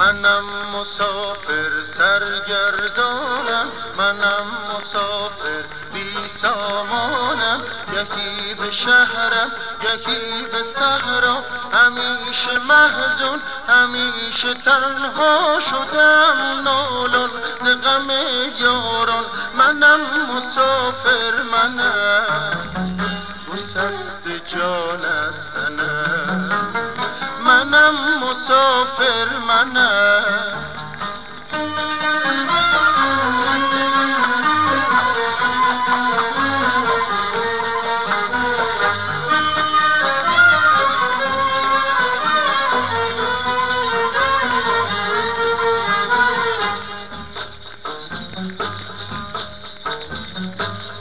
منم مسافر سرگردانم. منم مسافر بی سامانم. یکی به شهرم یکی به صحرا همیشه محزون همیشه تنها شدم. نالون ز منم مسافر منم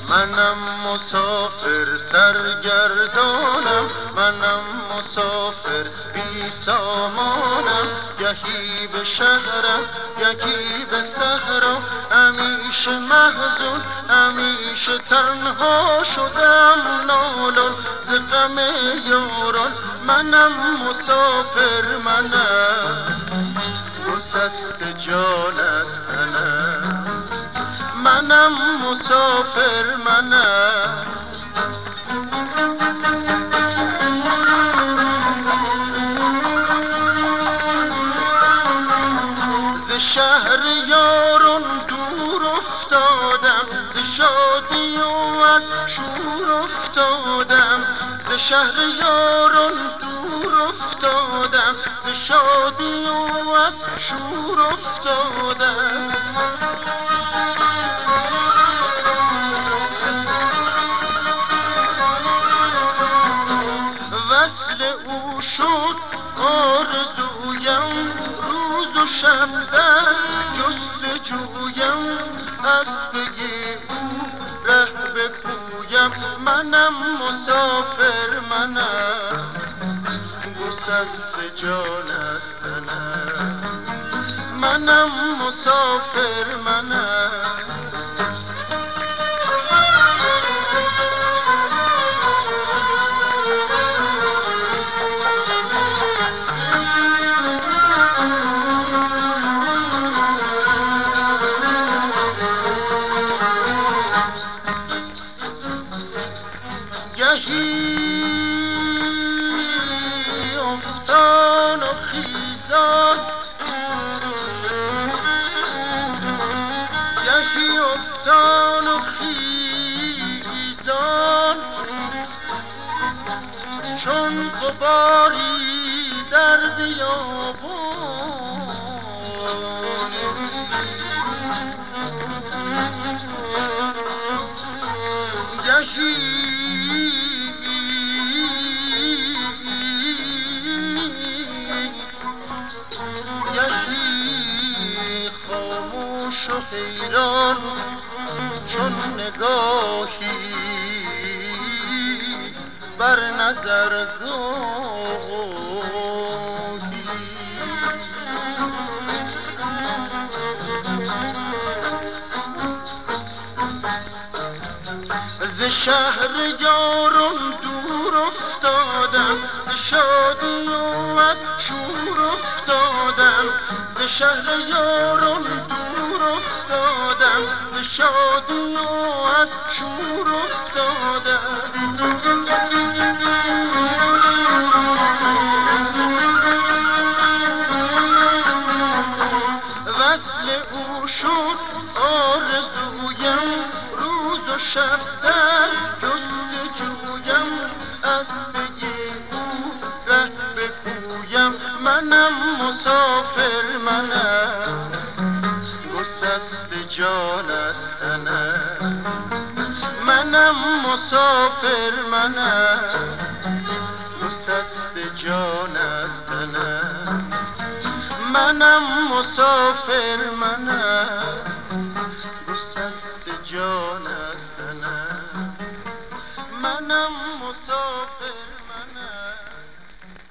منم مسافر سرگردانم. منم مسافر. بی سامانم یکی به شهرم یکی به صحرا همیشه محزون همیشه تنها شدم نالون ز یاران منم مسافر منم. گسست جان است منم مسافر منم. شهر یارون دور افتادم ز شادی و از شور افتادم. ز شهر یارون دور افتادم ز شادی و از شور افتادم. شب در جست جویم اسبه او ره بپویم منم مسافر منم گسست جان است منم مسافر منم چون غباری در بیابان. یکی حیران چون نگاهی بر نظر ز شهر یارم دور افتادم. شادی و از شور افتادم. ز شهر یارم دور افتادم. ز شادی و از شور افتادم. وصل او شد آرزویم. روز و شب در جست جویم. از ره بپویم منم مسافر منم. گسست جان است منم مسافر منم. رست جان است منم مسافر منم.